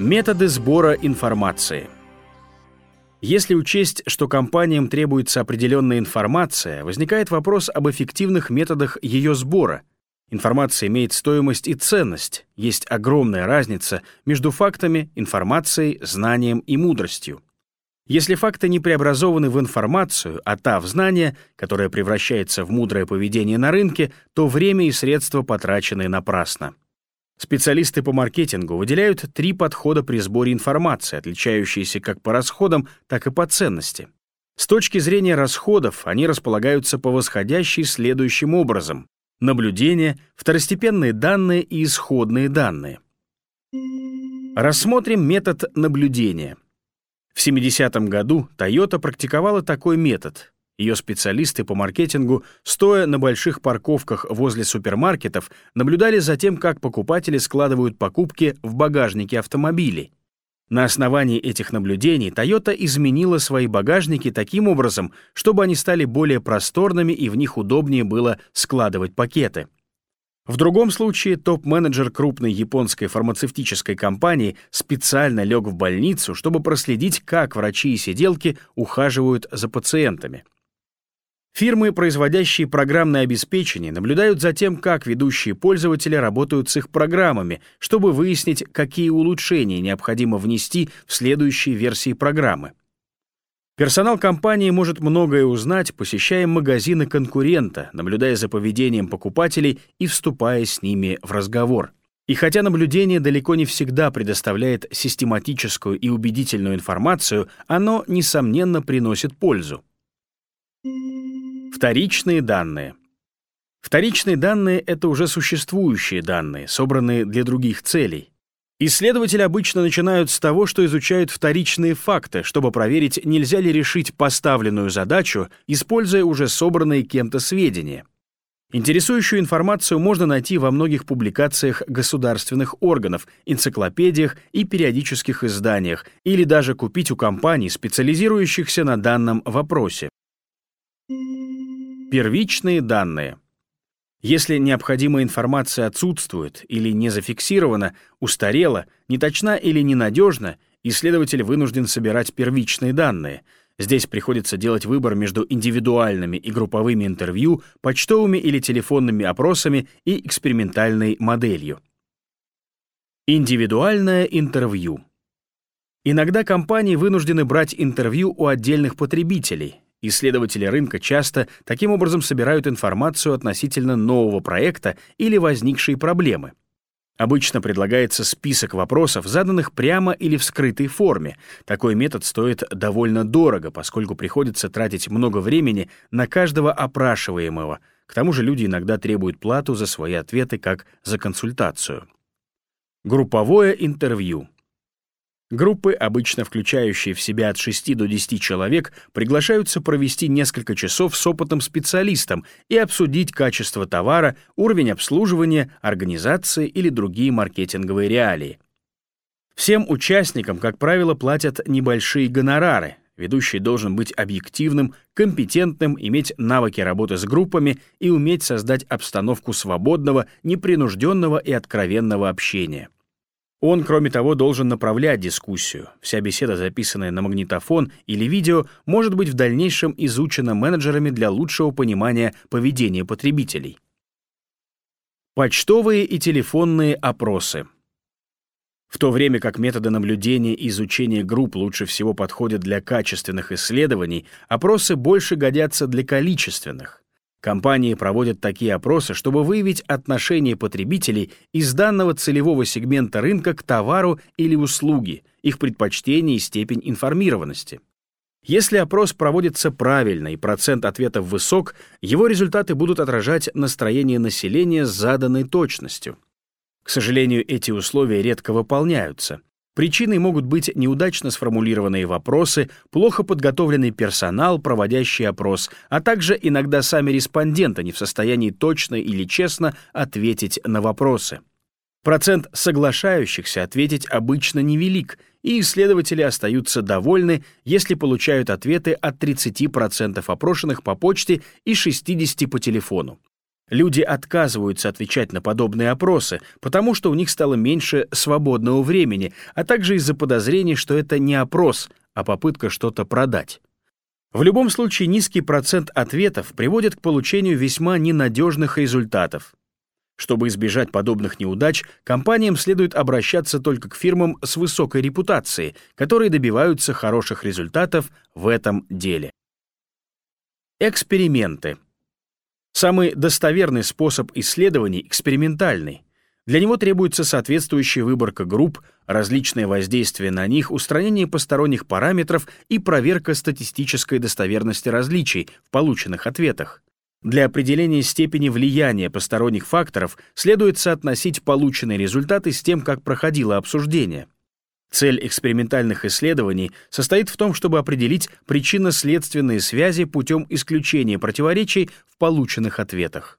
Методы сбора информации. Если учесть, что компаниям требуется определенная информация, возникает вопрос об эффективных методах ее сбора. Информация имеет стоимость и ценность. Есть огромная разница между фактами, информацией, знанием и мудростью. Если факты не преобразованы в информацию, а та в знание, которое превращается в мудрое поведение на рынке, то время и средства потрачены напрасно. Специалисты по маркетингу выделяют три подхода при сборе информации, отличающиеся как по расходам, так и по ценности. С точки зрения расходов они располагаются по восходящей следующим образом. Наблюдения, второстепенные данные и исходные данные. Рассмотрим метод наблюдения. В 70-м году Toyota практиковала такой метод. Ее специалисты по маркетингу, стоя на больших парковках возле супермаркетов, наблюдали за тем, как покупатели складывают покупки в багажнике автомобилей. На основании этих наблюдений Toyota изменила свои багажники таким образом, чтобы они стали более просторными и в них удобнее было складывать пакеты. В другом случае топ-менеджер крупной японской фармацевтической компании специально лег в больницу, чтобы проследить, как врачи и сиделки ухаживают за пациентами. Фирмы, производящие программное обеспечение, наблюдают за тем, как ведущие пользователи работают с их программами, чтобы выяснить, какие улучшения необходимо внести в следующие версии программы. Персонал компании может многое узнать, посещая магазины конкурента, наблюдая за поведением покупателей и вступая с ними в разговор. И хотя наблюдение далеко не всегда предоставляет систематическую и убедительную информацию, оно, несомненно, приносит пользу. Вторичные данные. Вторичные данные — это уже существующие данные, собранные для других целей. Исследователи обычно начинают с того, что изучают вторичные факты, чтобы проверить, нельзя ли решить поставленную задачу, используя уже собранные кем-то сведения. Интересующую информацию можно найти во многих публикациях государственных органов, энциклопедиях и периодических изданиях, или даже купить у компаний, специализирующихся на данном вопросе. Первичные данные. Если необходимая информация отсутствует или не зафиксирована, устарела, неточна или ненадежна, исследователь вынужден собирать первичные данные. Здесь приходится делать выбор между индивидуальными и групповыми интервью, почтовыми или телефонными опросами и экспериментальной моделью. Индивидуальное интервью. Иногда компании вынуждены брать интервью у отдельных потребителей, Исследователи рынка часто таким образом собирают информацию относительно нового проекта или возникшей проблемы. Обычно предлагается список вопросов, заданных прямо или в скрытой форме. Такой метод стоит довольно дорого, поскольку приходится тратить много времени на каждого опрашиваемого. К тому же люди иногда требуют плату за свои ответы как за консультацию. Групповое интервью. Группы, обычно включающие в себя от 6 до 10 человек, приглашаются провести несколько часов с опытным специалистом и обсудить качество товара, уровень обслуживания, организации или другие маркетинговые реалии. Всем участникам, как правило, платят небольшие гонорары. Ведущий должен быть объективным, компетентным, иметь навыки работы с группами и уметь создать обстановку свободного, непринужденного и откровенного общения. Он, кроме того, должен направлять дискуссию. Вся беседа, записанная на магнитофон или видео, может быть в дальнейшем изучена менеджерами для лучшего понимания поведения потребителей. Почтовые и телефонные опросы. В то время как методы наблюдения и изучения групп лучше всего подходят для качественных исследований, опросы больше годятся для количественных. Компании проводят такие опросы, чтобы выявить отношение потребителей из данного целевого сегмента рынка к товару или услуге, их предпочтения и степень информированности. Если опрос проводится правильно и процент ответов высок, его результаты будут отражать настроение населения с заданной точностью. К сожалению, эти условия редко выполняются. Причиной могут быть неудачно сформулированные вопросы, плохо подготовленный персонал, проводящий опрос, а также иногда сами респонденты не в состоянии точно или честно ответить на вопросы. Процент соглашающихся ответить обычно невелик, и исследователи остаются довольны, если получают ответы от 30% опрошенных по почте и 60% по телефону. Люди отказываются отвечать на подобные опросы, потому что у них стало меньше свободного времени, а также из-за подозрений, что это не опрос, а попытка что-то продать. В любом случае низкий процент ответов приводит к получению весьма ненадежных результатов. Чтобы избежать подобных неудач, компаниям следует обращаться только к фирмам с высокой репутацией, которые добиваются хороших результатов в этом деле. Эксперименты. Самый достоверный способ исследований — экспериментальный. Для него требуется соответствующая выборка групп, различное воздействие на них, устранение посторонних параметров и проверка статистической достоверности различий в полученных ответах. Для определения степени влияния посторонних факторов следует соотносить полученные результаты с тем, как проходило обсуждение. Цель экспериментальных исследований состоит в том, чтобы определить причинно-следственные связи путем исключения противоречий в полученных ответах.